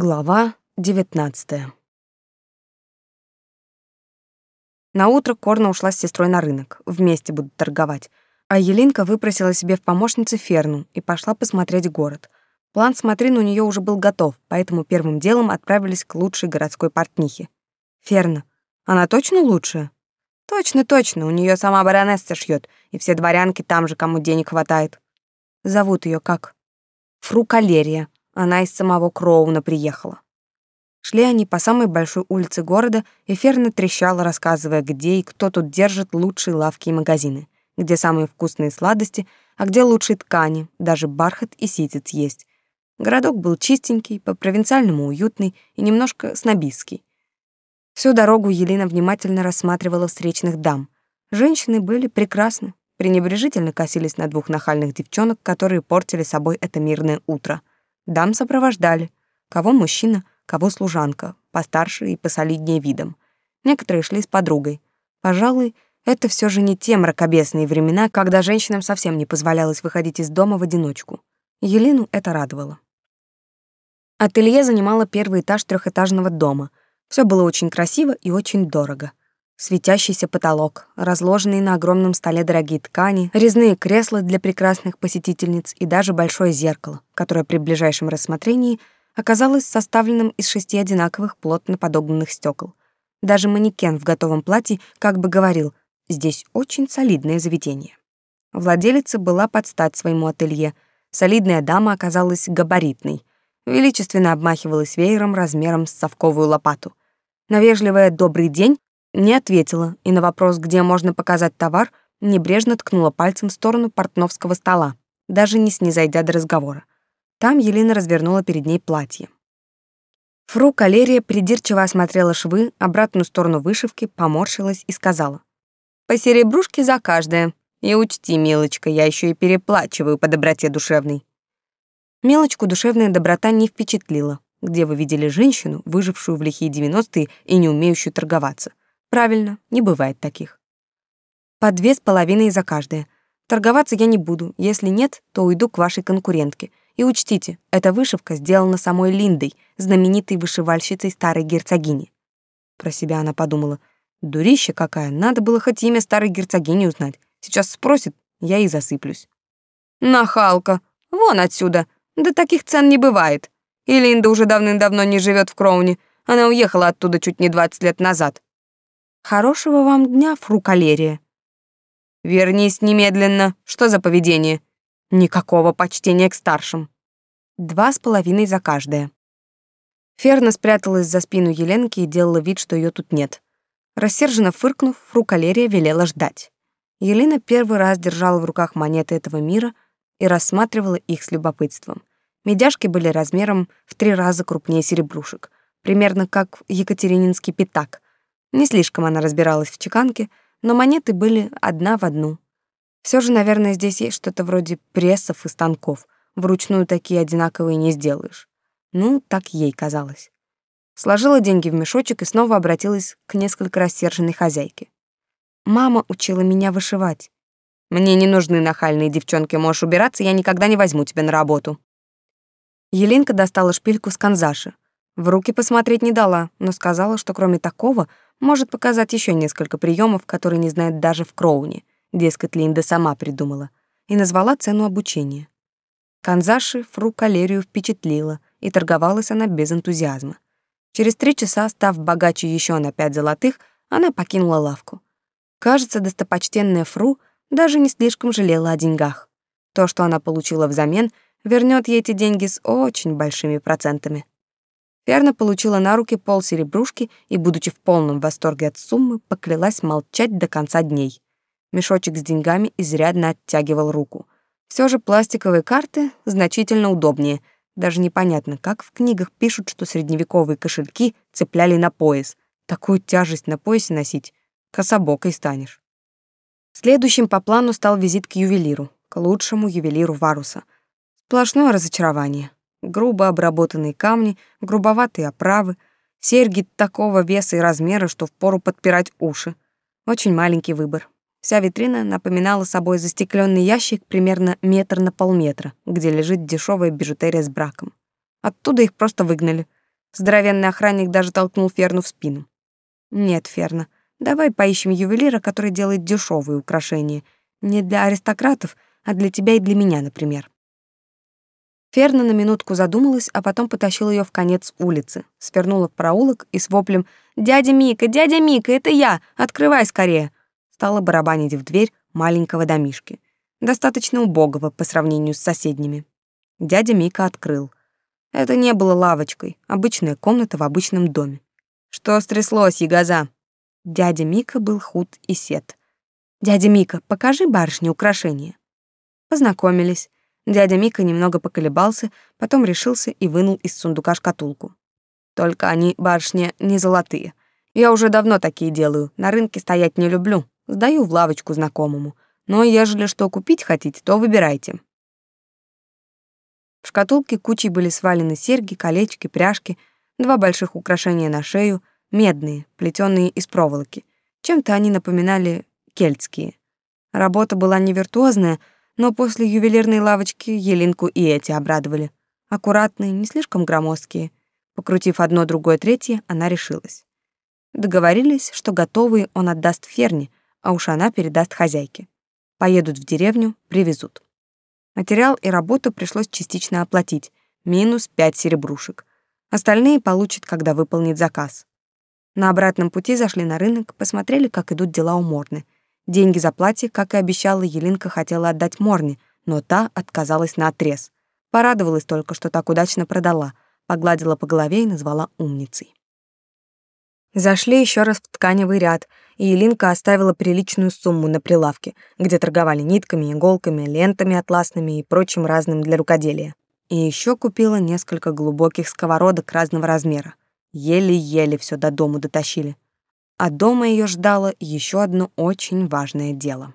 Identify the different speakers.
Speaker 1: Глава 19. На утро Корна ушла с сестрой на рынок. Вместе будут торговать. А Елинка выпросила себе в помощнице Ферну и пошла посмотреть город. План смотрин у нее уже был готов, поэтому первым делом отправились к лучшей городской портнихе. Ферна. Она точно лучшая? Точно, точно. У нее сама баронесса шьет, и все дворянки там же, кому денег хватает. Зовут ее как? Фру Калерия. Она из самого Кроуна приехала. Шли они по самой большой улице города, и трещала, рассказывая, где и кто тут держит лучшие лавки и магазины, где самые вкусные сладости, а где лучшие ткани, даже бархат и ситец есть. Городок был чистенький, по-провинциальному уютный и немножко снобистский. Всю дорогу Елена внимательно рассматривала встречных дам. Женщины были прекрасны, пренебрежительно косились на двух нахальных девчонок, которые портили собой это мирное утро. Дам сопровождали. Кого мужчина, кого служанка, постарше и посолиднее видом. Некоторые шли с подругой. Пожалуй, это все же не те мракобесные времена, когда женщинам совсем не позволялось выходить из дома в одиночку. Елену это радовало. Ателье занимало первый этаж трехэтажного дома. Все было очень красиво и очень дорого. Светящийся потолок, разложенные на огромном столе дорогие ткани, резные кресла для прекрасных посетительниц и даже большое зеркало, которое при ближайшем рассмотрении оказалось составленным из шести одинаковых плотно подогнанных стекол. Даже манекен в готовом платье как бы говорил «здесь очень солидное заведение». Владелица была под стать своему ателье. Солидная дама оказалась габаритной. Величественно обмахивалась веером размером с совковую лопату. На вежливое «добрый день» Не ответила и на вопрос, где можно показать товар, небрежно ткнула пальцем в сторону портновского стола, даже не снизойдя до разговора. Там Елена развернула перед ней платье. Фру Калерия придирчиво осмотрела швы, обратную сторону вышивки, поморщилась и сказала. «По серебрушке за каждое. И учти, милочка, я еще и переплачиваю по доброте душевной». Мелочку душевная доброта не впечатлила. Где вы видели женщину, выжившую в лихие девяностые и не умеющую торговаться? Правильно, не бывает таких. По две с половиной за каждое. Торговаться я не буду. Если нет, то уйду к вашей конкурентке. И учтите, эта вышивка сделана самой Линдой, знаменитой вышивальщицей старой герцогини. Про себя она подумала. Дурища какая, надо было хоть имя старой герцогини узнать. Сейчас спросит, я и засыплюсь. Нахалка, вон отсюда. Да таких цен не бывает. И Линда уже давным-давно не живет в Кроуне. Она уехала оттуда чуть не 20 лет назад. Хорошего вам дня, фру Калерия. Вернись немедленно. Что за поведение? Никакого почтения к старшим. Два с половиной за каждое. Ферна спряталась за спину Еленки и делала вид, что ее тут нет. Рассерженно фыркнув, фру Калерия велела ждать. Елена первый раз держала в руках монеты этого мира и рассматривала их с любопытством. Медяшки были размером в три раза крупнее серебрушек, примерно как екатерининский пятак — не слишком она разбиралась в чеканке, но монеты были одна в одну. Все же, наверное, здесь есть что-то вроде прессов и станков. Вручную такие одинаковые не сделаешь. Ну, так ей казалось. Сложила деньги в мешочек и снова обратилась к несколько рассерженной хозяйке. «Мама учила меня вышивать. Мне не нужны нахальные девчонки, можешь убираться, я никогда не возьму тебя на работу». Еленка достала шпильку с канзаши. В руки посмотреть не дала, но сказала, что кроме такого может показать еще несколько приемов, которые не знает даже в Кроуне. Дескать, Линда сама придумала. И назвала цену обучения. Канзаши Фру Калерию впечатлила, и торговалась она без энтузиазма. Через три часа, став богаче еще на пять золотых, она покинула лавку. Кажется, достопочтенная Фру даже не слишком жалела о деньгах. То, что она получила взамен, вернет ей эти деньги с очень большими процентами. Ферна получила на руки пол серебрушки и, будучи в полном восторге от суммы, поклялась молчать до конца дней. Мешочек с деньгами изрядно оттягивал руку. Все же пластиковые карты значительно удобнее. Даже непонятно, как в книгах пишут, что средневековые кошельки цепляли на пояс. Такую тяжесть на поясе носить кособокой станешь. Следующим по плану стал визит к ювелиру, к лучшему ювелиру Варуса. Сплошное разочарование грубо обработанные камни, грубоватые оправы, серьги такого веса и размера, что впору подпирать уши. Очень маленький выбор. Вся витрина напоминала собой застекленный ящик примерно метр на полметра, где лежит дешевая бижутерия с браком. Оттуда их просто выгнали. Здоровенный охранник даже толкнул Ферну в спину. «Нет, Ферна, давай поищем ювелира, который делает дешевые украшения. Не для аристократов, а для тебя и для меня, например». Ферна на минутку задумалась, а потом потащила ее в конец улицы, свернула в проулок и с воплем «Дядя Мика, дядя Мика, это я! Открывай скорее!» стала барабанить в дверь маленького домишки, достаточно убогого по сравнению с соседними. Дядя Мика открыл. Это не было лавочкой, обычная комната в обычном доме. «Что стряслось, ягоза?» Дядя Мика был худ и сед. «Дядя Мика, покажи барышне украшения». Познакомились. Дядя Мика немного поколебался, потом решился и вынул из сундука шкатулку. Только они, барышня, не золотые. Я уже давно такие делаю, на рынке стоять не люблю. Сдаю в лавочку знакомому. Но ежели что купить хотите, то выбирайте. В шкатулке кучей были свалены серьги, колечки, пряжки, два больших украшения на шею, медные, плетённые из проволоки. Чем-то они напоминали кельтские. Работа была не виртуозная, но после ювелирной лавочки Елинку и эти обрадовали. Аккуратные, не слишком громоздкие. Покрутив одно, другое, третье, она решилась. Договорились, что готовые он отдаст Ферне, а уж она передаст хозяйке. Поедут в деревню, привезут. Материал и работу пришлось частично оплатить, минус пять серебрушек. Остальные получит, когда выполнит заказ. На обратном пути зашли на рынок, посмотрели, как идут дела у Морны — Деньги за платье, как и обещала, Елинка хотела отдать Морне, но та отказалась на отрез. Порадовалась только, что так удачно продала, погладила по голове и назвала умницей. Зашли еще раз в тканевый ряд, и Елинка оставила приличную сумму на прилавке, где торговали нитками, иголками, лентами атласными и прочим разным для рукоделия. И еще купила несколько глубоких сковородок разного размера. Еле-еле все до дому дотащили а дома ее ждало еще одно очень важное дело.